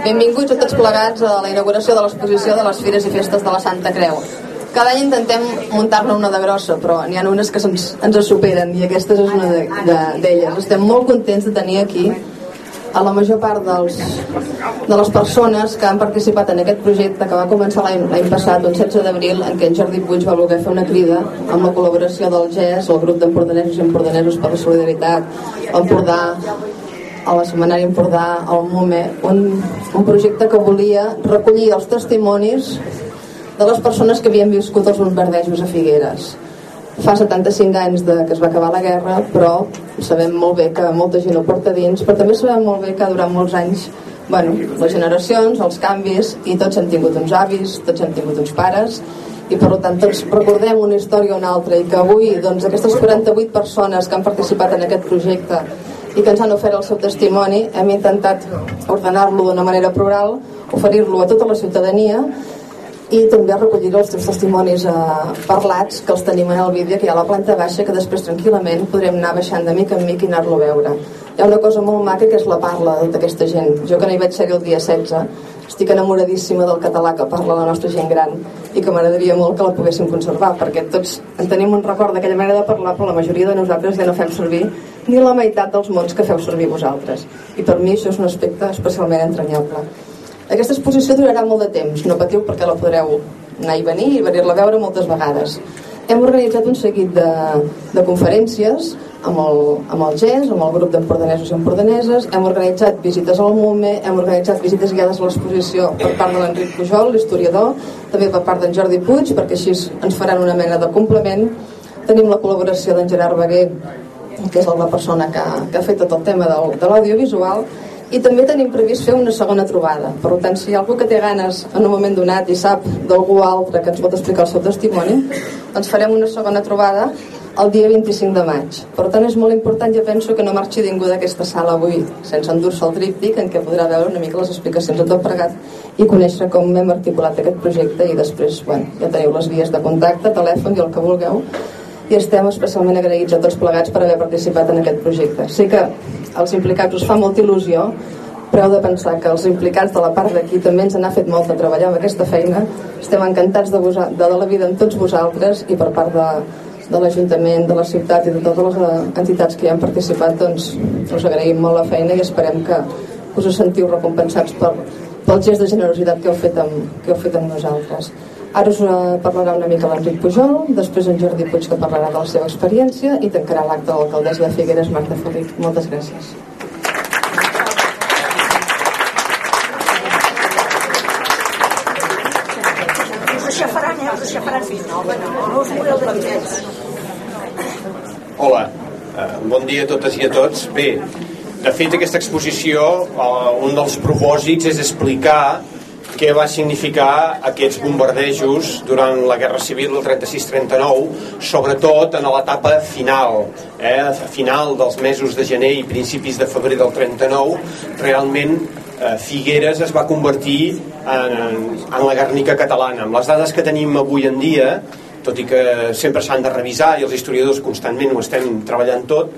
Benvinguts a tots plegats a la inauguració de l'exposició de les Fires i Festes de la Santa Creu. Cada any intentem muntar-ne una de grossa, però n'hi ha unes que ens, ens superen i aquesta és una d'elles. De, de, Estem molt contents de tenir aquí a la major part dels, de les persones que han participat en aquest projecte que va començar l'any passat, el 16 d'abril, en què en Jordi Puig va voler fer una crida amb la col·laboració del GES, el grup d'empordanesos i empordanesos per la solidaritat, Empordà, a la Setmanari Empordà, al MUME, un, un projecte que volia recollir els testimonis de les persones que havien viscut els bombardejos a Figueres. Fa 75 anys de que es va acabar la guerra però sabem molt bé que molta gent ho porta dins però també sabem molt bé que durant molts anys bueno, les generacions, els canvis i tots han tingut uns avis, tots han tingut uns pares i per tant tots recordem una història o una altra i que avui doncs, aquestes 48 persones que han participat en aquest projecte i que ens han ofert el seu testimoni hem intentat ordenar-lo d'una manera plural oferir-lo a tota la ciutadania i també recollir els teus testimonis eh, parlats que els tenim en el vídeo que hi ha a la planta baixa que després tranquil·lament podrem anar baixant de mica en mica i anar-lo a veure. Hi ha una cosa molt maca que és la parla d'aquesta gent. Jo que no hi vaig ser el dia 16 estic enamoradíssima del català que parla la nostra gent gran i que m'agradaria molt que la poguéssim conservar perquè tots en tenim un record d'aquella manera de parlar però la majoria de nosaltres ja no fem servir ni la meitat dels mots que feu servir vosaltres i per mi això és un aspecte especialment entranyable aquesta exposició durarà molt de temps, no patiu perquè la podreu anar i venir i venir-la a veure moltes vegades. Hem organitzat un seguit de, de conferències amb el, amb el GES, amb el grup d'empordanesos i empordaneses, hem organitzat visites al MUME, hem organitzat visites guiades a l'exposició per part de l'Enric Pujol, l'historiador, també per part d'en Jordi Puig, perquè així ens faran una mena de complement. Tenim la col·laboració d'en Gerard Beguer, que és la persona que, que ha fet tot el tema del, de l'audiovisual, i també tenim previst fer una segona trobada. Per tant si hi ha algú que té ganes en un moment donat i sap d'algú altre que ens pot explicar el seu testimoni doncs farem una segona trobada el dia 25 de maig. Per tant és molt important, jo penso que no marxi ningú d'aquesta sala avui sense endur-se el tríptic en què podrà veure una mica les explicacions de tot pregat i conèixer com hem articulat aquest projecte i després, bueno, ja teniu les vies de contacte, telèfon i el que vulgueu i estem especialment agraïts a tots plegats per haver participat en aquest projecte. Sé que als implicats us fa molta il·lusió, però heu de pensar que els implicats de la part d'aquí també ens han fet molt de treballar amb aquesta feina. Estem encantats de, de, de la vida amb tots vosaltres i per part de, de l'Ajuntament, de la ciutat i de totes les eh, entitats que hi han participat, doncs us agraïm molt la feina i esperem que us sentiu recompensats per, pel gest de generositat que heu fet amb, que heu fet amb nosaltres. Ara us eh, parlarà una mica l'Enric Pujol, després en Jordi Puig que parlarà de la seva experiència i tancarà l'acte de l'alcaldessa de Figueres, Marta Felip. Moltes gràcies. Hola, uh, bon dia a totes i a tots. Bé, de fet aquesta exposició, uh, un dels propòsits és explicar què va significar aquests bombardejos durant la Guerra Civil del 36-39, sobretot en l'etapa final, eh, final dels mesos de gener i principis de febrer del 39, realment eh, Figueres es va convertir en, en, la Guernica catalana. Amb les dades que tenim avui en dia, tot i que sempre s'han de revisar i els historiadors constantment ho estem treballant tot,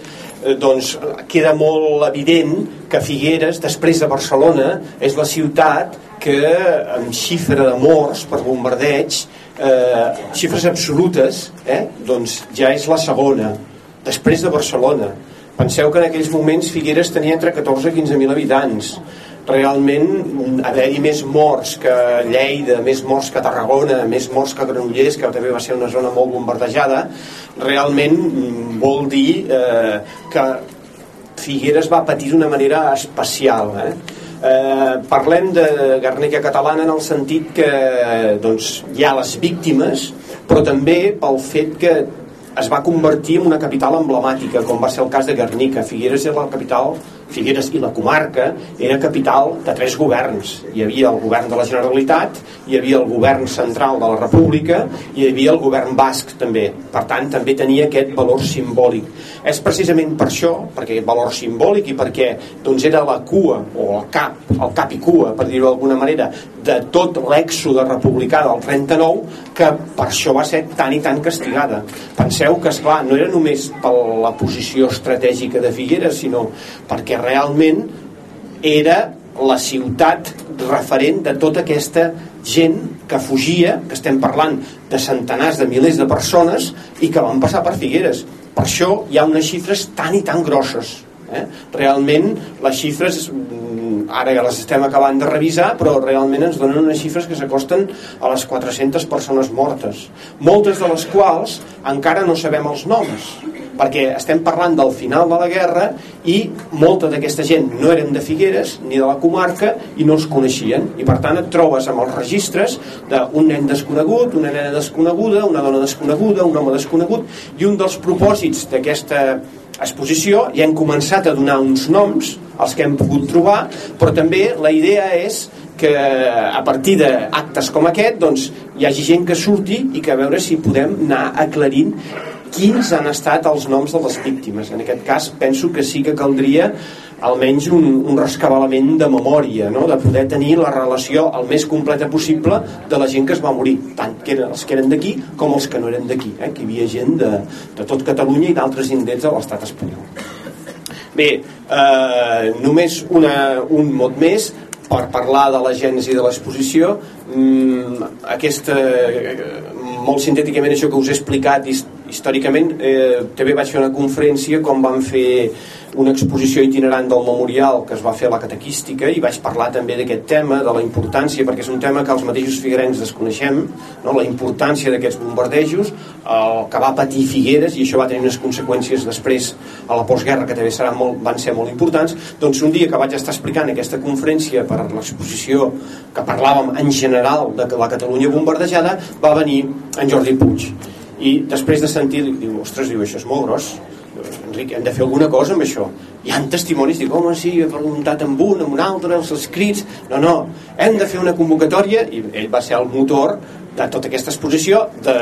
doncs queda molt evident que Figueres, després de Barcelona, és la ciutat que amb xifra de morts per bombardeig eh, xifres absolutes eh, doncs ja és la segona després de Barcelona. Penseu que en aquells moments Figueres tenia entre 14 i 15.000 habitants realment haver-hi més morts que Lleida, més morts que Tarragona, més morts que Granollers, que també va ser una zona molt bombardejada, realment mm, vol dir eh, que Figueres va patir d'una manera especial. Eh? Eh, parlem de Guernica catalana en el sentit que doncs, hi ha les víctimes però també pel fet que es va convertir en una capital emblemàtica com va ser el cas de Guernica Figueres era la capital Figueres i la comarca era capital de tres governs. Hi havia el govern de la Generalitat, hi havia el govern central de la República i hi havia el govern basc també. Per tant, també tenia aquest valor simbòlic. És precisament per això, perquè aquest valor simbòlic i perquè doncs, era la cua, o el cap, el cap i cua, per dir-ho d'alguna manera, de tot l'èxode republicà del 39, que per això va ser tan i tan castigada. Penseu que, esclar, no era només per la posició estratègica de Figueres, sinó perquè realment era la ciutat referent de tota aquesta gent que fugia, que estem parlant de centenars de milers de persones i que van passar per Figueres. Per això hi ha unes xifres tan i tan grosses. Eh? Realment les xifres mm, ara ja les estem acabant de revisar però realment ens donen unes xifres que s'acosten a les 400 persones mortes moltes de les quals encara no sabem els noms perquè estem parlant del final de la guerra i molta d'aquesta gent no eren de Figueres ni de la comarca i no els coneixien. I per tant et trobes amb els registres d'un nen desconegut, una nena desconeguda una dona desconeguda, un home desconegut i un dels propòsits d'aquesta exposició ja hem començat a donar uns noms els que hem pogut trobar però també la idea és que a partir d'actes com aquest doncs, hi hagi gent que surti i que a veure si podem anar aclarint quins han estat els noms de les víctimes. En aquest cas penso que sí que caldria almenys un, un rescabalament de memòria, no? de poder tenir la relació el més completa possible de la gent que es va morir, tant que eren, els que eren d'aquí com els que no eren d'aquí, eh? que hi havia gent de, de tot Catalunya i d'altres indrets de l'estat espanyol. Bé, eh, només una, un mot més per parlar de la gènesi de l'exposició. Mm, aquesta, molt sintèticament això que us he explicat històricament eh, també vaig fer una conferència com vam fer una exposició itinerant del memorial que es va fer a la catequística i vaig parlar també d'aquest tema, de la importància, perquè és un tema que els mateixos figuerencs desconeixem, no? la importància d'aquests bombardejos, el que va patir Figueres, i això va tenir unes conseqüències després a la postguerra que també serà molt, van ser molt importants, doncs un dia que vaig estar explicant aquesta conferència per l'exposició que parlàvem en general de la Catalunya bombardejada, va venir en Jordi Puig i després de sentir, diu, ostres, diu, això és molt gros. Enric, hem de fer alguna cosa amb això. Hi han testimonis, dic, home, sí, he preguntat amb un, amb un altre, els escrits. No, no, hem de fer una convocatòria i ell va ser el motor de tota aquesta exposició de,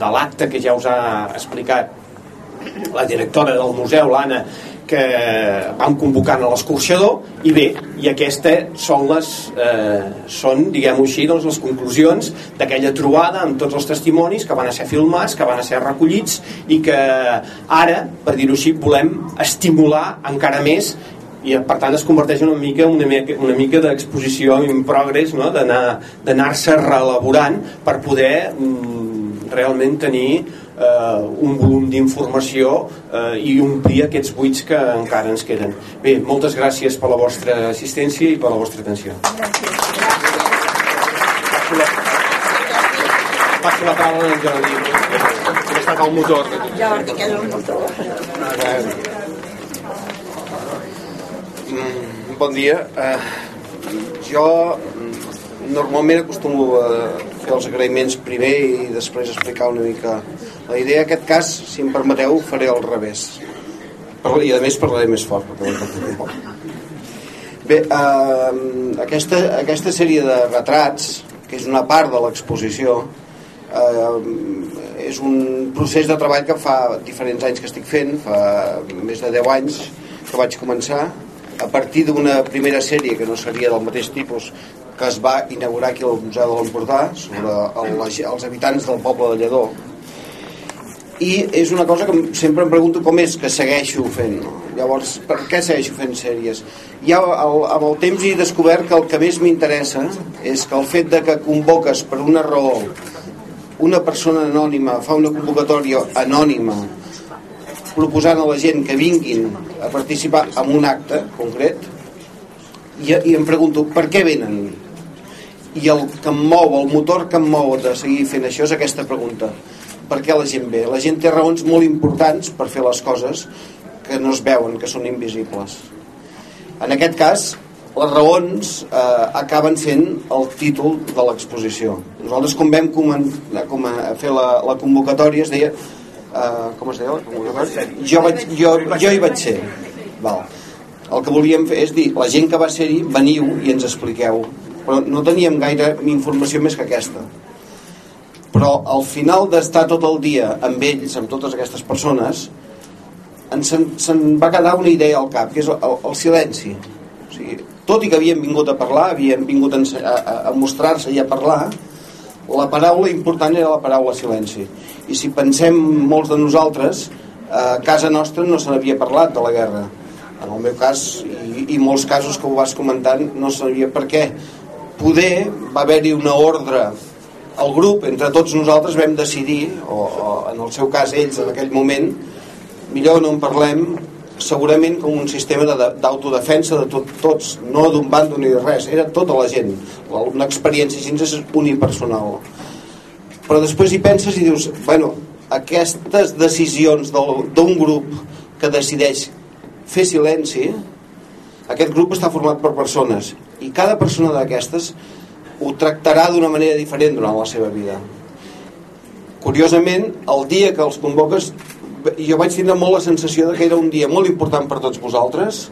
de l'acte que ja us ha explicat la directora del museu, l'Anna que vam convocant a l'escorxador i bé, i aquestes són les eh, són, diguem-ho així, doncs, les conclusions d'aquella trobada amb tots els testimonis que van a ser filmats, que van a ser recollits i que ara, per dir-ho així, volem estimular encara més i per tant es converteix una mica una mica, una mica d'exposició in progress no? d'anar-se reelaborant per poder mm, realment tenir eh, un volum d'informació eh, i omplir aquests buits que encara ens queden. Bé, moltes gràcies per la vostra assistència i per la vostra atenció. Gràcies. Passo la paraula a en Jordi, que ha estat el motor. Jordi, que és el motor. Mm, bon dia. Uh, jo normalment acostumo a fer els agraïments primer i després explicar una mica la idea en aquest cas, si em permeteu, faré al revés. I a més parlaré més fort perquè bé, eh, aquesta, aquesta sèrie de retrats que és una part de l'exposició eh, és un procés de treball que fa diferents anys que estic fent fa més de 10 anys que vaig començar a partir d'una primera sèrie que no seria del mateix tipus que es va inaugurar aquí al Museu de l'Empordà sobre el, els habitants del poble de Lledó i és una cosa que sempre em pregunto com és que segueixo fent no? llavors per què segueixo fent sèries? Ja amb el temps he descobert que el que més m'interessa és que el fet de que convoques per una raó una persona anònima fa una convocatòria anònima proposant a la gent que vinguin a participar en un acte concret i, i em pregunto per què venen? I el que em mou, el motor que em mou de seguir fent això és aquesta pregunta per què la gent ve? La gent té raons molt importants per fer les coses que no es veuen, que són invisibles en aquest cas les raons eh, acaben sent el títol de l'exposició nosaltres quan vam com a fer la, la convocatòria es deia eh, com es deia la convocatòria? Jo, vaig, jo, jo hi vaig ser Val. el que volíem fer és dir la gent que va ser-hi veniu i ens expliqueu però no teníem gaire informació més que aquesta però al final d'estar tot el dia amb ells, amb totes aquestes persones se'n se va quedar una idea al cap que és el, el silenci. O sigui, tot i que havien vingut a parlar havien vingut a, a, a mostrar-se i a parlar la paraula important era la paraula silenci. I si pensem molts de nosaltres a casa nostra no se n'havia parlat de la guerra. En el meu cas i, i molts casos que ho vas comentant no sabia per què. Poder va haver-hi una ordre el grup, entre tots nosaltres vam decidir o, o en el seu cas ells en aquell moment millor no en parlem segurament com un sistema d'autodefensa de tot, tots, no d'un bando ni de res, era tota la gent una experiència així unipersonal. Però després hi penses i dius, bueno, aquestes decisions d'un grup que decideix fer silenci aquest grup està format per persones i cada persona d'aquestes ho tractarà d'una manera diferent durant la seva vida. Curiosament el dia que els convoques jo vaig tindre molt la sensació de que era un dia molt important per tots vosaltres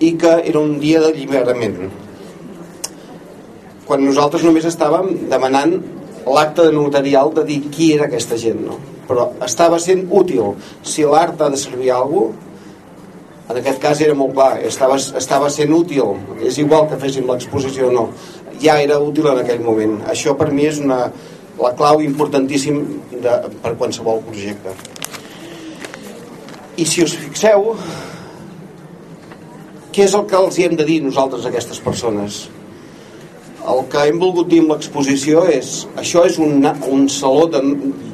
i que era un dia d'alliberament. Quan nosaltres només estàvem demanant l'acte de notarial de dir qui era aquesta gent no? però estava sent útil. Si l'art ha de servir a algú en aquest cas era molt clar estava, estava sent útil. És igual que féssim l'exposició o no ja era útil en aquell moment. Això per mi és una, la clau importantíssim de, per qualsevol projecte. I si us fixeu què és el que els hi hem de dir nosaltres a aquestes persones? El que hem volgut dir amb l'exposició és això és un, un saló de,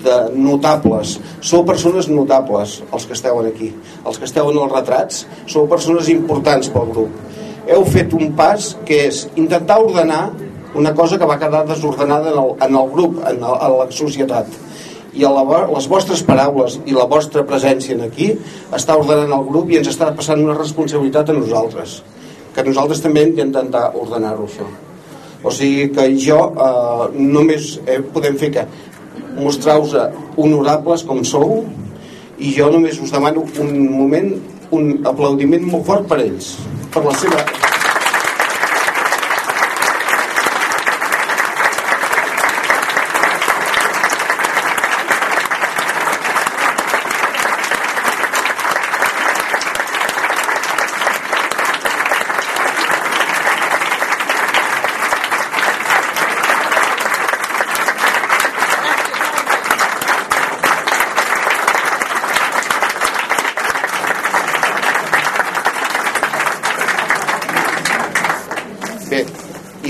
de notables. Sou persones notables els que esteu aquí. Els que esteu en els retrats sou persones importants pel grup heu fet un pas que és intentar ordenar una cosa que va quedar desordenada en el, en el grup en, el, en la societat. I la, les vostres paraules i la vostra presència en aquí està ordenant el grup i ens està passant una responsabilitat a nosaltres que nosaltres també hem d'intentar ordenar-ho això. O sigui que jo eh, només eh, podem fer que mostrar-vos honorables com sou i jo només us demano un moment un aplaudiment molt fort per ells per la seva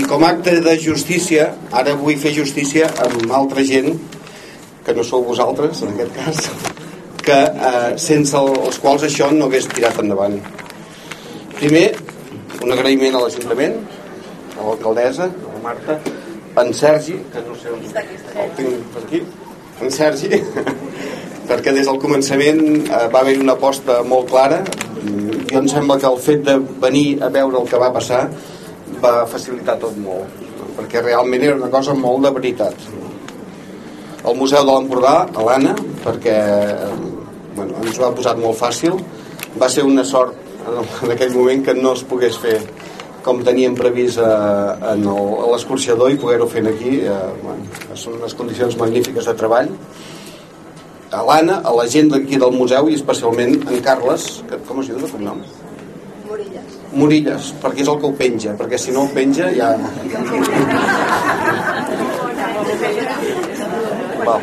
com a acte de justícia ara vull fer justícia amb altra gent que no sou vosaltres en aquest cas que eh, sense els quals això no hagués tirat endavant. Primer un agraïment a l'Ajuntament a l'alcaldessa, a la Marta en Sergi que no sé on el tinc per aquí en Sergi perquè des del començament eh, va haver una aposta molt clara. Jo em sembla que el fet de venir a veure el que va passar va facilitar tot molt perquè realment era una cosa molt de veritat. El Museu de l'Empordà a l'Anna perquè bueno, ens ho ha posat molt fàcil. Va ser una sort en aquell moment que no es pogués fer com teníem previst eh, en l'escorxador i poder-ho fer aquí eh, bueno, són unes condicions magnífiques de treball. A l'Anna, a la gent d'aquí del museu i especialment en Carles que, com es diu de cognom? Morilles, perquè és el que ho penja, perquè si no ho penja ja... Va.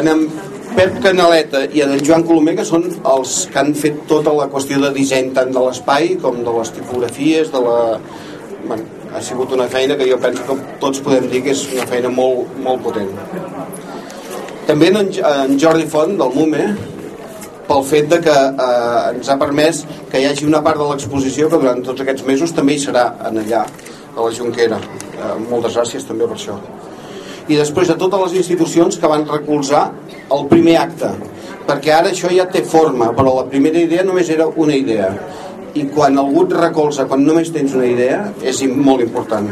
En en Pep Canaleta i en Joan Colomer, que són els que han fet tota la qüestió de disseny tant de l'espai com de les tipografies, de la... Bueno, ha sigut una feina que jo penso que tots podem dir que és una feina molt, molt potent. També en, en Jordi Font, del MUME, pel fet de que eh, ens ha permès que hi hagi una part de l'exposició que durant tots aquests mesos també hi serà en allà, a la Junquera. Eh, moltes gràcies també per això. I després de totes les institucions que van recolzar el primer acte, perquè ara això ja té forma, però la primera idea només era una idea. I quan algú et recolza, quan només tens una idea, és molt important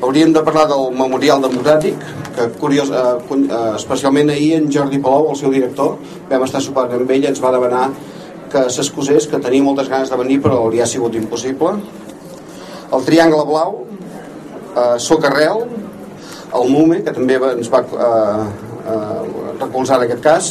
hauríem de parlar del Memorial Democràtic que curiós, eh, eh, especialment ahir en Jordi Palou, el seu director vam estar sopant amb ell, ens va demanar que s'excusés, que tenia moltes ganes de venir però li ha sigut impossible. El Triangle Blau eh, Socarrel el MUME, que també ens va eh, eh, recolzar en aquest cas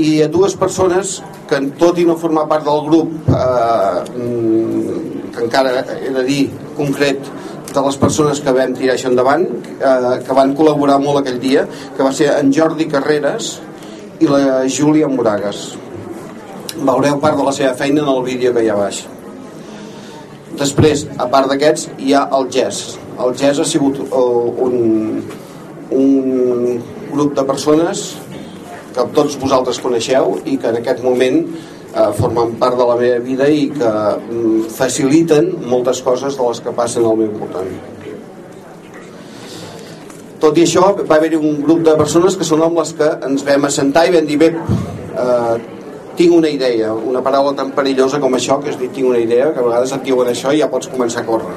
i a dues persones que tot i no formar part del grup eh, mm, que encara he de dir concret de les persones que vam tirar això endavant eh, que van col·laborar molt aquell dia que va ser en Jordi Carreras i la Júlia Moragas. Veureu part de la seva feina en el vídeo que hi ha baix. Després, a part d'aquests hi ha el GES el GES ha sigut un, un grup de persones que tots vosaltres coneixeu i que en aquest moment eh, formen part de la meva vida i que mm, faciliten moltes coses de les que passen al meu voltant tot i això va haver-hi un grup de persones que són amb les que ens vam assentar i vam dir bé, eh, tinc una idea una paraula tan perillosa com això que és dir tinc una idea, que a vegades et diuen això i ja pots començar a córrer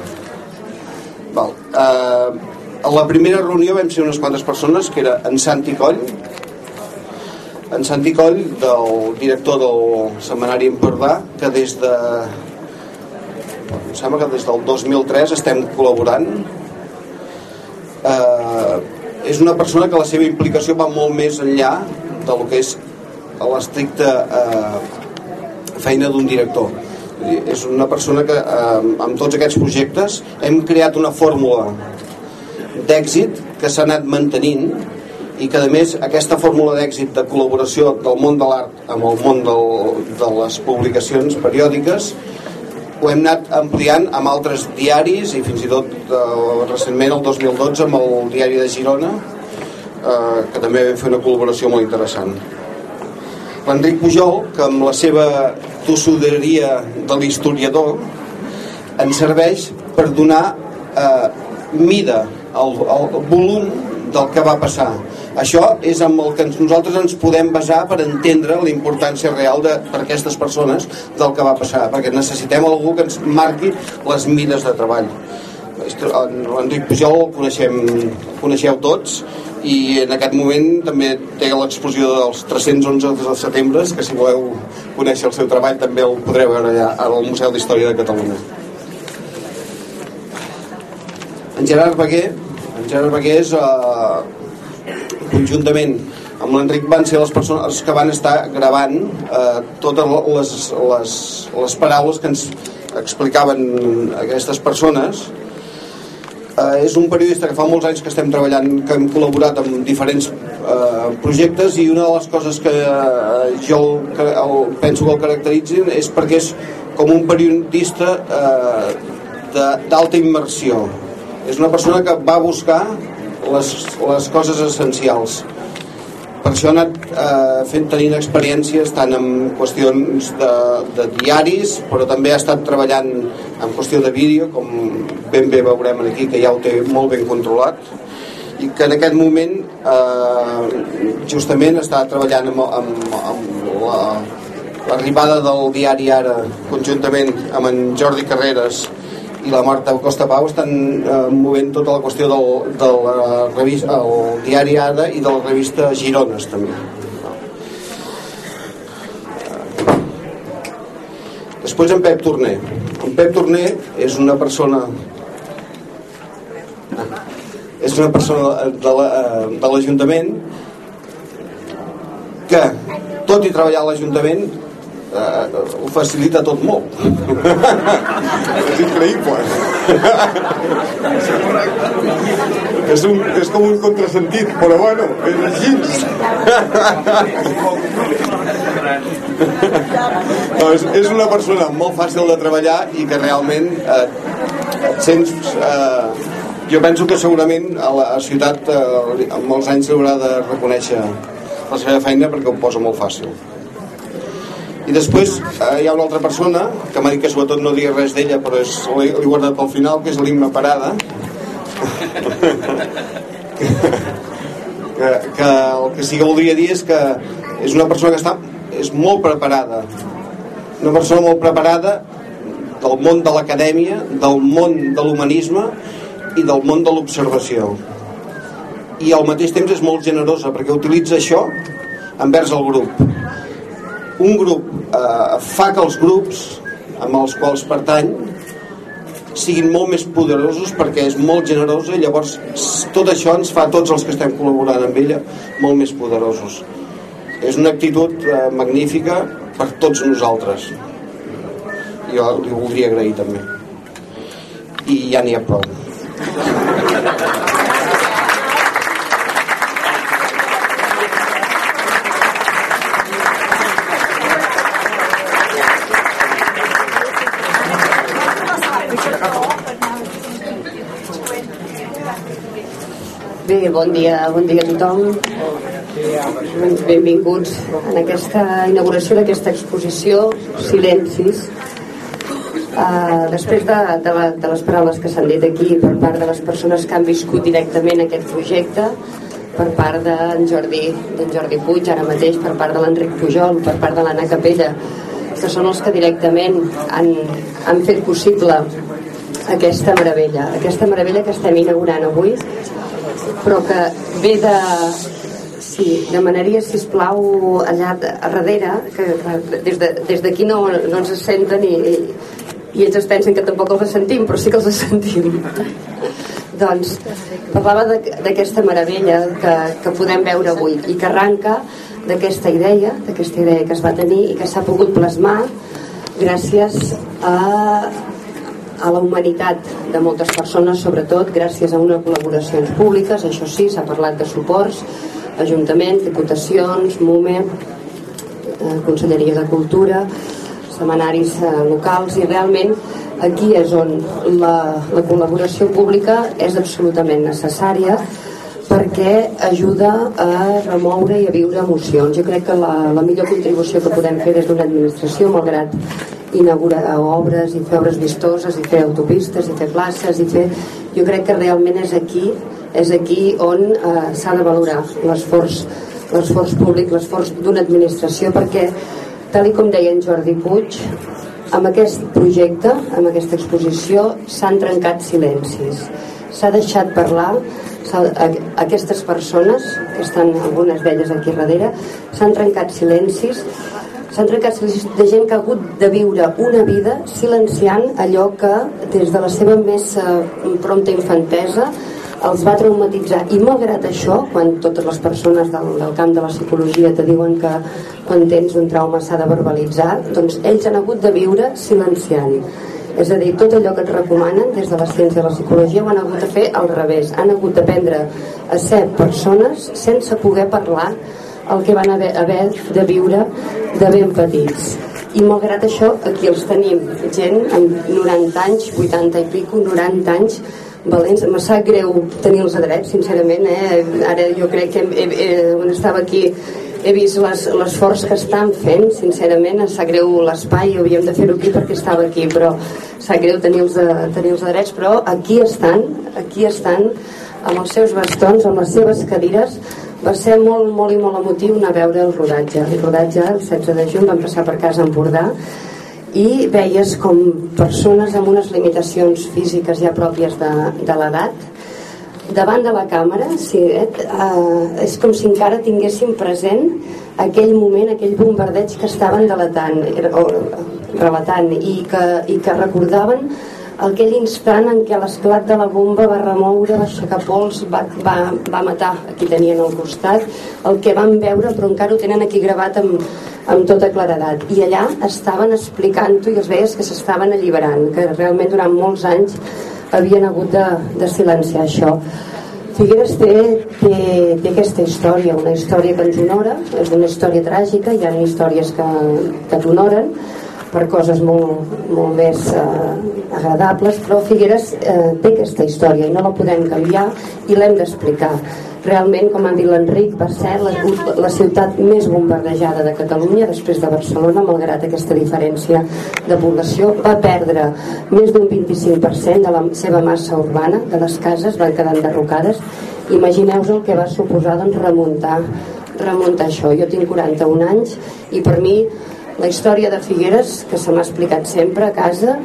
Val. Eh, a la primera reunió vam ser unes quantes persones que era en Santi Coll en Santi Coll del director del Semanari Empordà que des de em sembla que des del 2003 estem col·laborant. Eh, és una persona que la seva implicació va molt més enllà del que és l'estricta eh, feina d'un director. És una persona que eh, amb tots aquests projectes hem creat una fórmula d'èxit que s'ha anat mantenint i que a més aquesta fórmula d'èxit de col·laboració del món de l'art amb el món del, de les publicacions periòdiques ho hem anat ampliant amb altres diaris i fins i tot eh, recentment el 2012 amb el diari de Girona eh, que també vam fer una col·laboració molt interessant. l'Enric Pujol que amb la seva tossuderia de l'historiador ens serveix per donar eh, mida al, al volum del que va passar això és amb el que nosaltres ens podem basar per entendre la importància real de, per aquestes persones del que va passar, perquè necessitem algú que ens marqui les mides de treball. L'Enric Pujol el coneixem, el coneixeu tots i en aquest moment també té l'exposició dels 311 de setembre que si voleu conèixer el seu treball també el podreu veure allà al Museu d'Història de Catalunya en Gerard Baguer en Gerard Baguer és eh, conjuntament amb l'Enric van ser les persones que van estar gravant eh, totes les, les, les paraules que ens explicaven aquestes persones. Eh, és un periodista que fa molts anys que estem treballant que hem col·laborat amb diferents eh, projectes i una de les coses que eh, jo el, el, penso que el caracteritzin és perquè és com un periodista eh, d'alta immersió. És una persona que va buscar les, les coses essencials. Per això ha anat eh, fent tenint experiències tant en qüestions de, de diaris però també ha estat treballant en qüestió de vídeo com ben bé veurem aquí que ja ho té molt ben controlat i que en aquest moment eh, justament està treballant amb, amb, amb la, del diari Ara conjuntament amb en Jordi Carreras i la Marta Costa Pau estan eh, movent tota la qüestió del, de la revista, el diari Ada i de la revista Girones també. Després en Pep Torner en Pep Torner és una persona és una persona de l'Ajuntament que tot i treballar a l'Ajuntament eh, ho facilita tot molt. És increïble. És, un, és com un contrasentit però bueno, és així. No, és, és una persona molt fàcil de treballar i que realment eh, et sents eh, jo penso que segurament a la ciutat eh, molts anys s'haurà de reconèixer la seva feina perquè ho posa molt fàcil i després eh, hi ha una altra persona que m'ha dit que sobretot no digui res d'ella però l'he guardat pel final que és l'Imma Parada. Que, que, que el que sí que voldria dir és que és una persona que està és molt preparada. Una persona molt preparada del món de l'acadèmia del món de l'humanisme i del món de l'observació. I al mateix temps és molt generosa perquè utilitza això envers el grup un grup eh, fa que els grups amb els quals pertany siguin molt més poderosos perquè és molt generosa i llavors tot això ens fa tots els que estem col·laborant amb ella molt més poderosos. És una actitud eh, magnífica per tots nosaltres. Jo li voldria agrair també. I ja n'hi ha prou Bé, bon dia, bon dia a tothom. Benvinguts en aquesta inauguració d'aquesta exposició Silencis. Uh, després de, de, la, de les paraules que s'han dit aquí per part de les persones que han viscut directament aquest projecte, per part d'en Jordi, Jordi Puig, ara mateix, per part de l'Enric Pujol, per part de l'Anna Capella, que són els que directament han, han fet possible aquesta meravella, aquesta meravella que estem inaugurant avui, però que ve de, Sí, demanaria, si us plau, allà a darrere, que, des d'aquí de, des no, no ens senten i, i, i ells es pensen que tampoc els sentim, però sí que els sentim. doncs parlava d'aquesta meravella que, que podem veure avui i que arranca d'aquesta idea, d'aquesta idea que es va tenir i que s'ha pogut plasmar gràcies a a la humanitat de moltes persones, sobretot gràcies a unes col·laboracions públiques, això sí, s'ha parlat de suports, ajuntaments, diputacions, MUME, eh, Conselleria de Cultura, setmanaris eh, locals i realment aquí és on la, la col·laboració pública és absolutament necessària perquè ajuda a remoure i a viure emocions. Jo crec que la, la millor contribució que podem fer des d'una administració, malgrat inaugurar obres i fer obres vistoses i fer autopistes i fer places i fer... Jo crec que realment és aquí és aquí on eh, s'ha de valorar l'esforç l'esforç públic, l'esforç d'una administració perquè, tal com deia en Jordi Puig amb aquest projecte, amb aquesta exposició s'han trencat silencis. S'ha deixat parlar aquestes persones que estan algunes d'elles aquí darrere s'han trencat silencis s'han trencat de gent que ha hagut de viure una vida silenciant allò que des de la seva més prompta infantesa els va traumatitzar i malgrat això, quan totes les persones del, del camp de la psicologia te diuen que quan tens un trauma s'ha de verbalitzar, doncs ells han hagut de viure silenciant. És a dir, tot allò que et recomanen des de la ciència de la psicologia ho han hagut de fer al revés. Han hagut d'aprendre a ser persones sense poder parlar el que van haver, haver de viure de ben petits. I malgrat això, aquí els tenim, gent amb 90 anys, 80 i pico, 90 anys, valents. Me sap greu tenir-los a dret, sincerament. Eh? Ara jo crec que he, he, quan estava aquí he vist l'esforç que estan fent, sincerament, em sap greu l'espai, havíem de fer-ho aquí perquè estava aquí, però sap greu tenir-los a, tenir a drets, però aquí estan, aquí estan, amb els seus bastons, amb les seves cadires, va ser molt, molt i molt emotiu anar a veure el rodatge. El rodatge, el 16 de juny, vam passar per casa a Empordà, i veies com persones amb unes limitacions físiques ja pròpies de, de l'edat davant de la càmera sí, eh, eh, és com si encara tinguéssim present aquell moment, aquell bombardeig que estaven delatant, o, relatant i que, i que recordaven aquell instant en què l'esclat de la bomba va remoure, va aixecar pols, va, va, va matar a qui tenien al costat, el que van veure, però encara ho tenen aquí gravat amb, amb tota claredat. I allà estaven explicant-ho i els veies que s'estaven alliberant, que realment durant molts anys havien hagut de, de silenciar això. Figueres té, té, té aquesta història, una història que ens honora, és una història tràgica, hi ha històries que, que t'honoren, per coses molt, molt més eh, agradables, però Figueres eh, té aquesta història i no la podem canviar i l'hem d'explicar. Realment, com han dit l'Enric, va ser la, la ciutat més bombardejada de Catalunya després de Barcelona, malgrat aquesta diferència de població. Va perdre més d'un 25% de la seva massa urbana, de les cases, van quedar enderrocades. Imagineu-vos el que va suposar doncs, remuntar, remuntar això. Jo tinc 41 anys i per mi la història de Figueres, que se m'ha explicat sempre a casa,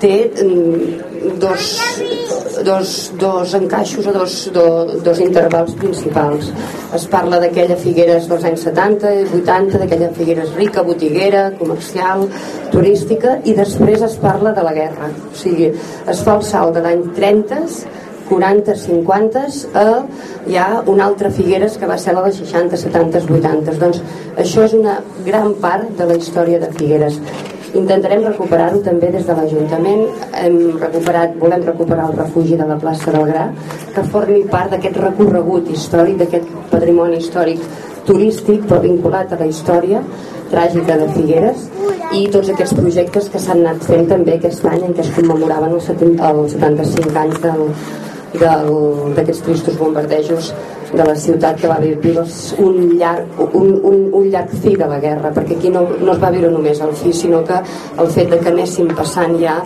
té mm, dos, dos, dos encaixos o dos, dos, dos intervals principals. Es parla d'aquella Figueres dels anys 70 i 80, d'aquella Figueres rica, botiguera, comercial, turística, i després es parla de la guerra. O sigui, es fa el salt de l'any 30 40, 50 a ha una altra Figueres que va ser la dels 60, 70, 80 doncs això és una gran part de la història de Figueres. Intentarem recuperar-ho també des de l'Ajuntament. Hem recuperat, volem recuperar el refugi de la plaça del Gra que formi part d'aquest recorregut històric d'aquest patrimoni històric turístic però vinculat a la història tràgica de Figueres. I tots aquests projectes que s'han anat fent també aquest any en què es commemoraven els, 75 anys del, d'aquests tristos bombardejos de la ciutat que va viure un llarg, un, un, un llarg fi de la guerra perquè aquí no, no es va viure només el fi sinó que el fet de que anéssim passant ja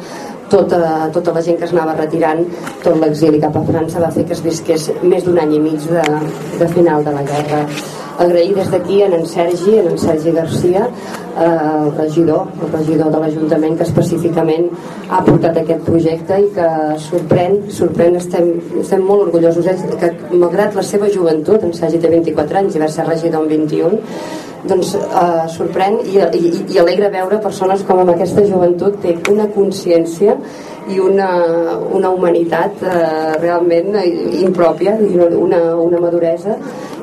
tota, tota la gent que es anava retirant tot l'exili cap a França va fer que es visqués més d'un any i mig de, de final de la guerra agrair des d'aquí en en Sergi, en en Sergi Garcia, eh, el regidor, el regidor de l'Ajuntament que específicament ha portat aquest projecte i que sorprèn, sorprèn. Estem, estem molt orgullosos eh, que malgrat la seva joventut, en Sergi té 24 anys i va ser regidor en 21, doncs eh, sorprèn i, i, i alegra veure persones com amb aquesta joventut té una consciència i una, una humanitat eh, realment impròpia una, una maduresa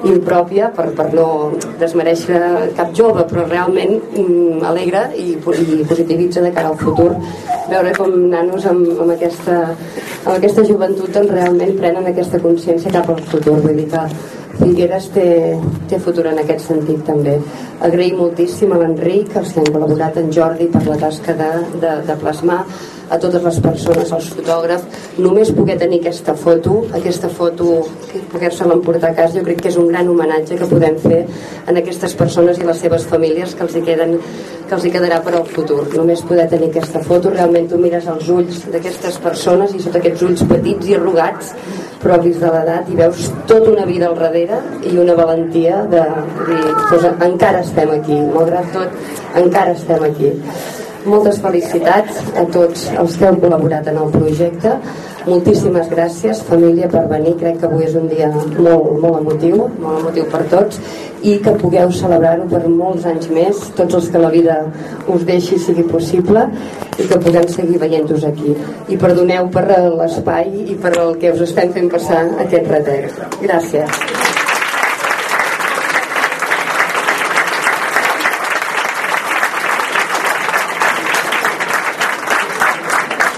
impròpia per, per no desmereixer cap jove però realment mm, alegra i, i positivitza de cara al futur. Veure com nanos amb, amb, aquesta, amb aquesta joventut doncs realment prenen aquesta consciència cap al futur. Vull dir que Figueres té, té futur en aquest sentit també. Agrair moltíssim a l'Enric els que han col·laborat en Jordi per la tasca de, de, de plasmar a totes les persones, als fotògrafs només poder tenir aquesta foto aquesta foto, poder-se l'emportar a casa jo crec que és un gran homenatge que podem fer en aquestes persones i les seves famílies que els hi queden que els hi quedarà per al futur. Només poder tenir aquesta foto, realment tu mires els ulls d'aquestes persones i sota aquests ulls petits i arrugats propis de l'edat i veus tota una vida al darrere i una valentia de dir, doncs encara estem aquí malgrat tot encara estem aquí moltes felicitats a tots els que heu col·laborat en el projecte. Moltíssimes gràcies, família, per venir. Crec que avui és un dia molt, molt emotiu, molt emotiu per tots, i que pugueu celebrar-ho per molts anys més, tots els que la vida us deixi sigui possible, i que puguem seguir veient-vos aquí. I perdoneu per l'espai i per el que us estem fent passar aquest retec. Gràcies.